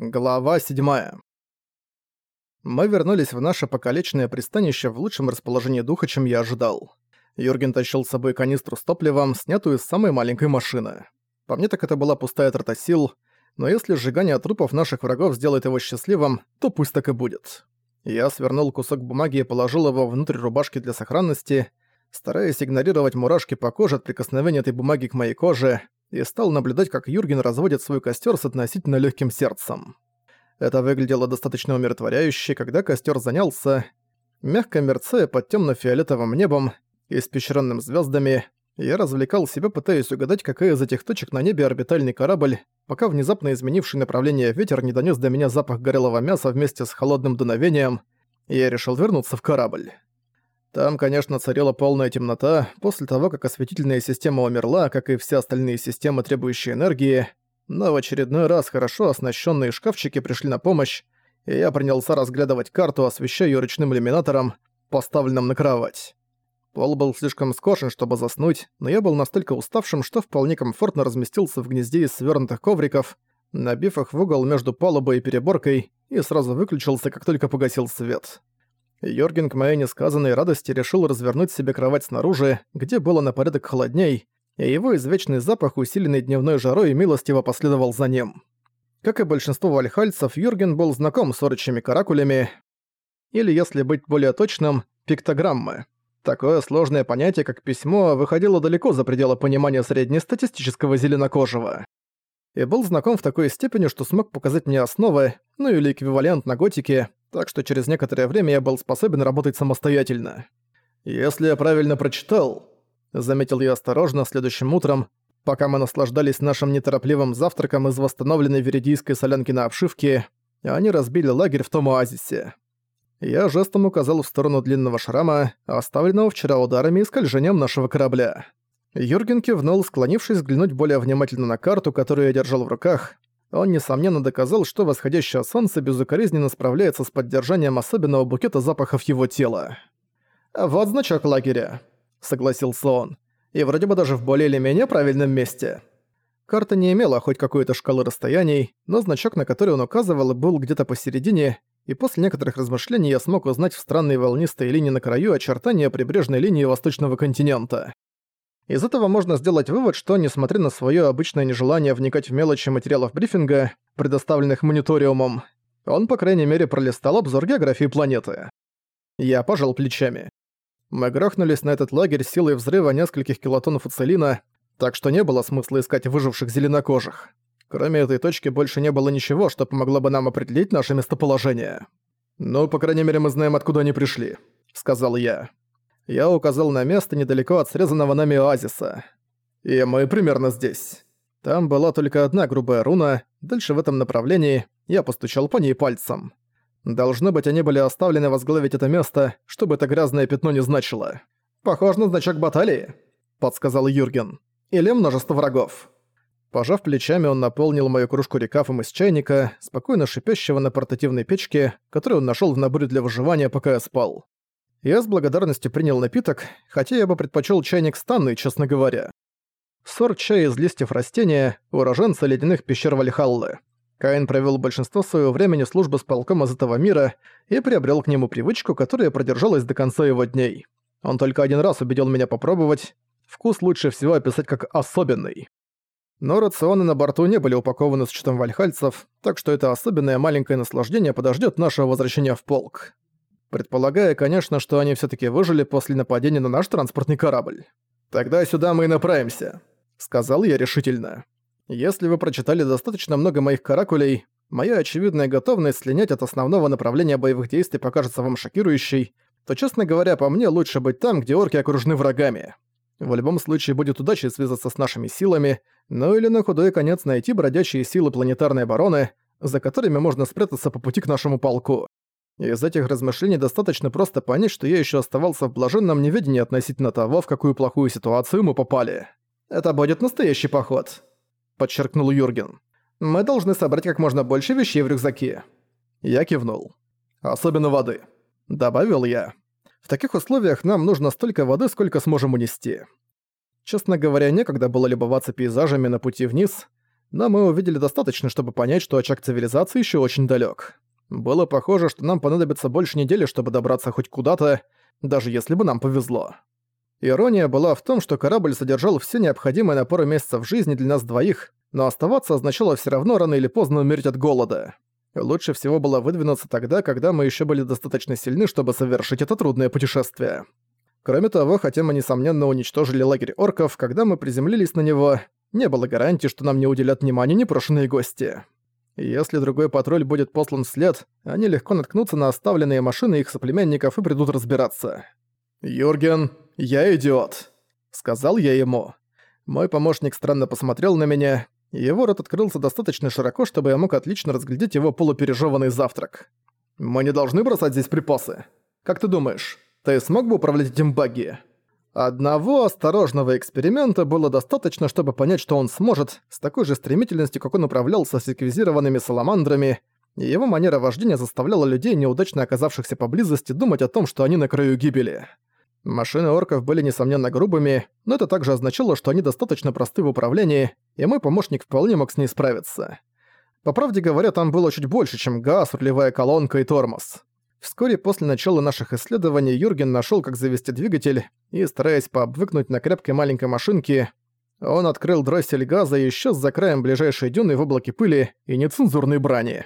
Глава 7. Мы вернулись в наше покалеченное пристанище в лучшем расположении духа, чем я ожидал. Юрген тащил с собой канистру с топливом, снятую из самой маленькой машины. По мне так это была пустая трата сил, но если сжигание трупов наших врагов сделает его счастливым, то пусть так и будет. Я свернул кусок бумаги и положил его внутрь рубашки для сохранности, стараясь игнорировать мурашки по коже от прикосновения этой бумаги к моей коже, и стал наблюдать, как Юрген разводит свой костер с относительно легким сердцем. Это выглядело достаточно умиротворяюще, когда костер занялся, мягко мерцая под темно фиолетовым небом, испещренным звездами, я развлекал себя, пытаясь угадать, какая из этих точек на небе орбитальный корабль, пока внезапно изменивший направление ветер не донес до меня запах горелого мяса вместе с холодным дуновением, и я решил вернуться в корабль. Там, конечно, царила полная темнота после того, как осветительная система умерла, как и все остальные системы, требующие энергии, но в очередной раз хорошо оснащенные шкафчики пришли на помощь, и я принялся разглядывать карту, освещая её ручным иллюминатором, поставленным на кровать. Пол был слишком скошен, чтобы заснуть, но я был настолько уставшим, что вполне комфортно разместился в гнезде из свернутых ковриков, набив их в угол между палубой и переборкой, и сразу выключился, как только погасил свет. Йорген к моей несказанной радости решил развернуть себе кровать снаружи, где было на порядок холодней, и его извечный запах, усиленный дневной жарой, милостиво последовал за ним. Как и большинство вальхальцев, Юрген был знаком с орочими каракулями, или, если быть более точным, пиктограммы. Такое сложное понятие, как письмо, выходило далеко за пределы понимания среднестатистического зеленокожего. И был знаком в такой степени, что смог показать мне основы, ну или эквивалент на готике, так что через некоторое время я был способен работать самостоятельно. «Если я правильно прочитал», — заметил я осторожно следующим утром, пока мы наслаждались нашим неторопливым завтраком из восстановленной веридийской солянки на обшивке, и они разбили лагерь в том оазисе. Я жестом указал в сторону длинного шрама, оставленного вчера ударами и скольжением нашего корабля. Юрген кивнул, склонившись взглянуть более внимательно на карту, которую я держал в руках, он, несомненно, доказал, что восходящее солнце безукоризненно справляется с поддержанием особенного букета запахов его тела. «Вот значок лагеря», — согласился он. «И вроде бы даже в более или менее правильном месте». Карта не имела хоть какой-то шкалы расстояний, но значок, на который он указывал, был где-то посередине, и после некоторых размышлений я смог узнать в странной волнистой линии на краю очертания прибрежной линии восточного континента. Из этого можно сделать вывод, что, несмотря на свое обычное нежелание вникать в мелочи материалов брифинга, предоставленных мониториумом, он, по крайней мере, пролистал обзор географии планеты. Я пожал плечами. Мы грохнулись на этот лагерь силой взрыва нескольких килотоннов уцелина, так что не было смысла искать выживших зеленокожих. Кроме этой точки больше не было ничего, что помогло бы нам определить наше местоположение. «Ну, по крайней мере, мы знаем, откуда они пришли», — сказал я я указал на место недалеко от срезанного нами оазиса. И мы примерно здесь. Там была только одна грубая руна, дальше в этом направлении я постучал по ней пальцем. Должно быть, они были оставлены возглавить это место, чтобы это грязное пятно не значило. «Похож на значок баталии», — подсказал Юрген. «Или множество врагов». Пожав плечами, он наполнил мою кружку рекафом из чайника, спокойно шипящего на портативной печке, которую он нашел в наборе для выживания, пока я спал. Я с благодарностью принял напиток, хотя я бы предпочел чайник станный, честно говоря. Сорт чая из листьев растения, уроженца ледяных пещер Вальхаллы. Каин провел большинство своего времени службы с полком из этого мира и приобрел к нему привычку, которая продержалась до конца его дней. Он только один раз убедил меня попробовать. Вкус лучше всего описать как «особенный». Но рационы на борту не были упакованы с учетом вальхальцев, так что это особенное маленькое наслаждение подождет нашего возвращения в полк предполагая, конечно, что они все таки выжили после нападения на наш транспортный корабль. «Тогда сюда мы и направимся», — сказал я решительно. «Если вы прочитали достаточно много моих каракулей, моя очевидная готовность слинять от основного направления боевых действий покажется вам шокирующей, то, честно говоря, по мне лучше быть там, где орки окружены врагами. В любом случае будет удачей связаться с нашими силами, ну или на худой конец найти бродячие силы планетарной обороны, за которыми можно спрятаться по пути к нашему полку. Из этих размышлений достаточно просто понять, что я еще оставался в блаженном неведении относительно того, в какую плохую ситуацию мы попали. «Это будет настоящий поход», — подчеркнул Юрген. «Мы должны собрать как можно больше вещей в рюкзаке». Я кивнул. «Особенно воды», — добавил я. «В таких условиях нам нужно столько воды, сколько сможем унести». Честно говоря, некогда было любоваться пейзажами на пути вниз. но мы увидели достаточно, чтобы понять, что очаг цивилизации еще очень далек. Было похоже, что нам понадобится больше недели, чтобы добраться хоть куда-то, даже если бы нам повезло. Ирония была в том, что корабль содержал все необходимое на пару месяцев жизни для нас двоих, но оставаться означало все равно рано или поздно умереть от голода. Лучше всего было выдвинуться тогда, когда мы еще были достаточно сильны, чтобы совершить это трудное путешествие. Кроме того, хотя мы, несомненно, уничтожили лагерь орков, когда мы приземлились на него, не было гарантии, что нам не уделят внимания непрошенные гости. Если другой патруль будет послан вслед, они легко наткнутся на оставленные машины их соплеменников и придут разбираться. «Юрген, я идиот», — сказал я ему. Мой помощник странно посмотрел на меня, его рот открылся достаточно широко, чтобы я мог отлично разглядеть его полупережеванный завтрак. «Мы не должны бросать здесь припасы. Как ты думаешь, ты смог бы управлять этим багги?» Одного осторожного эксперимента было достаточно, чтобы понять, что он сможет, с такой же стремительностью, как он управлялся с эквизированными саламандрами, и его манера вождения заставляла людей, неудачно оказавшихся поблизости, думать о том, что они на краю гибели. Машины орков были, несомненно, грубыми, но это также означало, что они достаточно просты в управлении, и мой помощник вполне мог с ней справиться. По правде говоря, там было чуть больше, чем газ, рулевая колонка и тормоз. Вскоре после начала наших исследований Юрген нашел, как завести двигатель, и, стараясь пообвыкнуть на крепкой маленькой машинке, он открыл дроссель газа и исчез за краем ближайшей дюны в облаке пыли и нецензурной брани.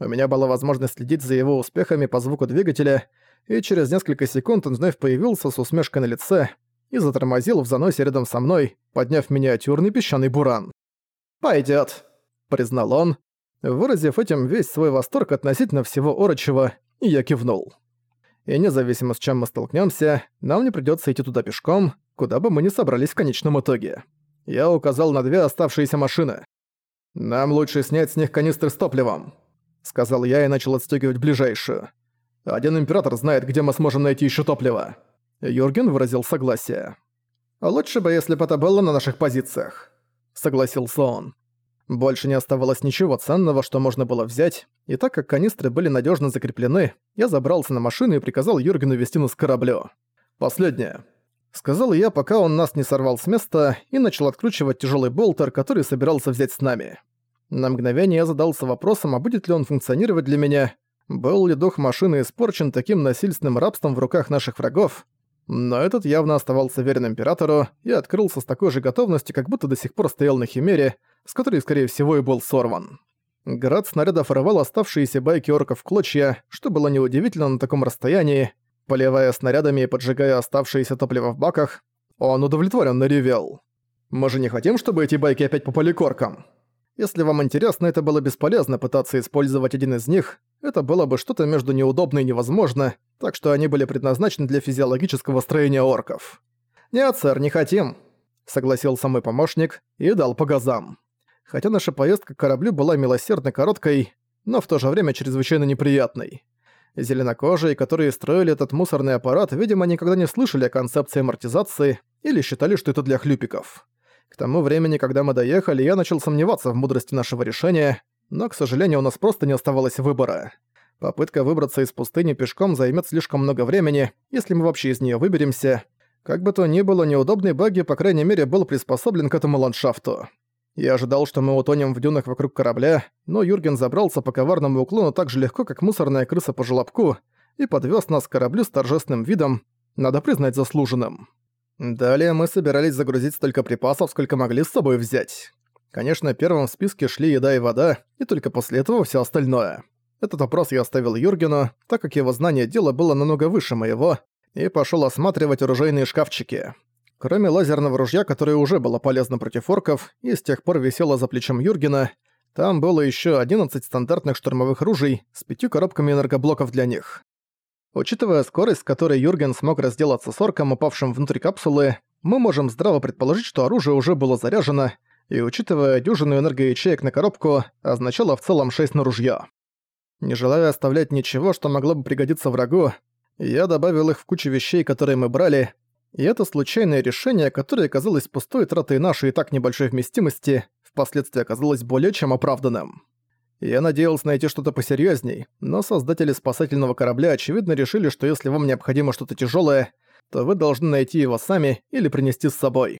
У меня была возможность следить за его успехами по звуку двигателя, и через несколько секунд он вновь появился с усмешкой на лице и затормозил в заносе рядом со мной, подняв миниатюрный песчаный буран. «Пойдёт», — признал он, выразив этим весь свой восторг относительно всего Орочева, и я кивнул. И независимо с чем мы столкнёмся, нам не придётся идти туда пешком, куда бы мы ни собрались в конечном итоге. Я указал на две оставшиеся машины. «Нам лучше снять с них канистры с топливом», — сказал я и начал отстёгивать ближайшую. Один император знает, где мы сможем найти еще топливо». Юрген выразил согласие. «Лучше бы, если бы это было на наших позициях», — согласился он. Больше не оставалось ничего ценного, что можно было взять, и так как канистры были надежно закреплены, я забрался на машину и приказал Юргену вести нас к кораблю. «Последнее», — сказал я, пока он нас не сорвал с места и начал откручивать тяжелый болтер, который собирался взять с нами. На мгновение я задался вопросом, а будет ли он функционировать для меня, был ли дух машины испорчен таким насильственным рабством в руках наших врагов, но этот явно оставался верен Императору и открылся с такой же готовностью, как будто до сих пор стоял на Химере, с которой, скорее всего, и был сорван. Град снарядов рвал оставшиеся байки орков в клочья, что было неудивительно на таком расстоянии. Поливая снарядами и поджигая оставшееся топливо в баках, он удовлетворенно ревел. «Мы же не хотим, чтобы эти байки опять попали к оркам?» Если вам интересно, это было бесполезно пытаться использовать один из них, это было бы что-то между неудобно и невозможно, так что они были предназначены для физиологического строения орков. «Нет, сэр, не хотим», — согласился мой помощник и дал по газам. Хотя наша поездка к кораблю была милосердно короткой, но в то же время чрезвычайно неприятной. Зеленокожие, которые строили этот мусорный аппарат, видимо, никогда не слышали о концепции амортизации или считали, что это для хлюпиков. К тому времени, когда мы доехали, я начал сомневаться в мудрости нашего решения, но, к сожалению, у нас просто не оставалось выбора. Попытка выбраться из пустыни пешком займет слишком много времени, если мы вообще из нее выберемся. Как бы то ни было, неудобный багги, по крайней мере, был приспособлен к этому ландшафту. Я ожидал, что мы утонем в дюнах вокруг корабля, но Юрген забрался по коварному уклону так же легко, как мусорная крыса по желобку, и подвез нас к кораблю с торжественным видом, надо признать заслуженным. Далее мы собирались загрузить столько припасов, сколько могли с собой взять. Конечно, первым в списке шли еда и вода, и только после этого все остальное. Этот вопрос я оставил Юргену, так как его знание дела было намного выше моего, и пошел осматривать оружейные шкафчики. Кроме лазерного ружья, которое уже было полезно против орков и с тех пор висело за плечом Юргена, там было еще 11 стандартных штурмовых ружей с пятью коробками энергоблоков для них. Учитывая скорость, с которой Юрген смог разделаться с орком, упавшим внутрь капсулы, мы можем здраво предположить, что оружие уже было заряжено, и, учитывая дюжину энергоячеек на коробку, означало в целом 6 на ружье. Не желая оставлять ничего, что могло бы пригодиться врагу, я добавил их в кучу вещей, которые мы брали, и это случайное решение, которое казалось пустой тратой нашей и так небольшой вместимости, впоследствии оказалось более чем оправданным. Я надеялся найти что-то посерьезней, но создатели спасательного корабля очевидно решили, что если вам необходимо что-то тяжелое, то вы должны найти его сами или принести с собой.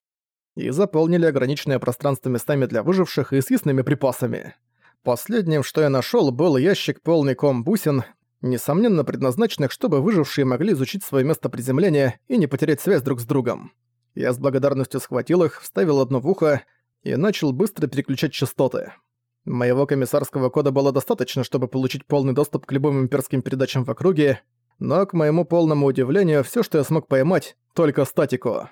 и заполнили ограниченное пространство местами для выживших и съестными припасами. Последним, что я нашёл, был ящик полный ком бусин, несомненно предназначенных, чтобы выжившие могли изучить свое место приземления и не потерять связь друг с другом. Я с благодарностью схватил их, вставил одно в ухо и начал быстро переключать частоты. Моего комиссарского кода было достаточно, чтобы получить полный доступ к любым имперским передачам в округе, но, к моему полному удивлению, все, что я смог поймать, только статику.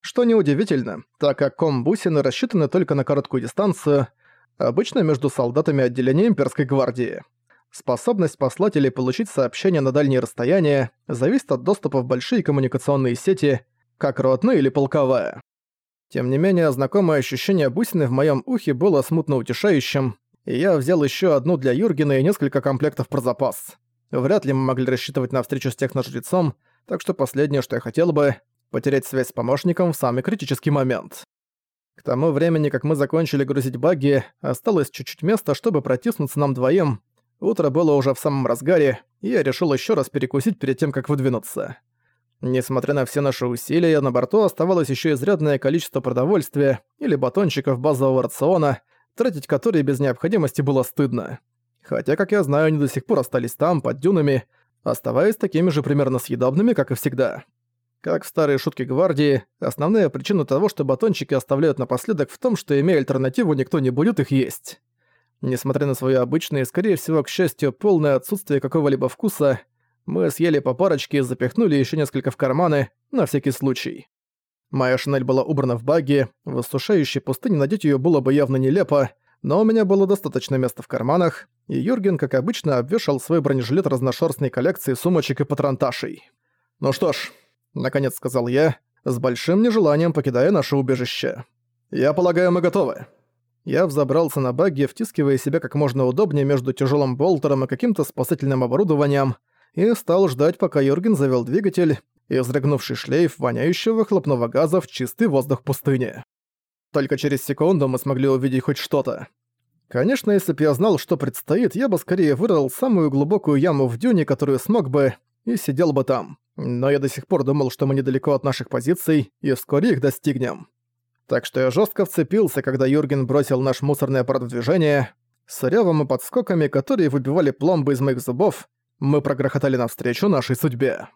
Что неудивительно, так как комбусины рассчитаны только на короткую дистанцию, обычно между солдатами отделения имперской гвардии. Способность послать или получить сообщения на дальние расстояния зависит от доступа в большие коммуникационные сети, как ротная или полковая. Тем не менее, знакомое ощущение бусины в моем ухе было смутно утешающим, и я взял еще одну для Юргена и несколько комплектов про запас. Вряд ли мы могли рассчитывать на встречу с техножрецом, так что последнее, что я хотел бы, потерять связь с помощником в самый критический момент. К тому времени, как мы закончили грузить багги, осталось чуть-чуть места, чтобы протиснуться нам двоим. Утро было уже в самом разгаре, и я решил еще раз перекусить перед тем, как выдвинуться. Несмотря на все наши усилия, на борту оставалось еще изрядное количество продовольствия или батончиков базового рациона, тратить которые без необходимости было стыдно. Хотя, как я знаю, они до сих пор остались там, под дюнами, оставаясь такими же примерно съедобными, как и всегда. Как в старые шутки гвардии, основная причина того, что батончики оставляют напоследок в том, что, имея альтернативу, никто не будет их есть. Несмотря на свое обычное и, скорее всего, к счастью, полное отсутствие какого-либо вкуса, мы съели по парочке и запихнули еще несколько в карманы, на всякий случай. Моя шинель была убрана в багги, в осушающей пустыне надеть ее было бы явно нелепо, но у меня было достаточно места в карманах, и Юрген, как обычно, обвешал свой бронежилет разношерстной коллекции сумочек и патронташей. «Ну что ж», — наконец сказал я, с большим нежеланием покидая наше убежище. «Я полагаю, мы готовы». Я взобрался на багги, втискивая себя как можно удобнее между тяжелым болтером и каким-то спасательным оборудованием, и стал ждать, пока Юрген завел двигатель изрыгнувший шлейф воняющего хлопного газа в чистый воздух пустыни. Только через секунду мы смогли увидеть хоть что-то. Конечно, если бы я знал, что предстоит, я бы скорее вырыл самую глубокую яму в дюне, которую смог бы, и сидел бы там. Но я до сих пор думал, что мы недалеко от наших позиций, и вскоре их достигнем. Так что я жестко вцепился, когда Юрген бросил наш мусорный аппарат в движение. С рёвом и подскоками, которые выбивали пломбы из моих зубов, мы прогрохотали навстречу нашей судьбе.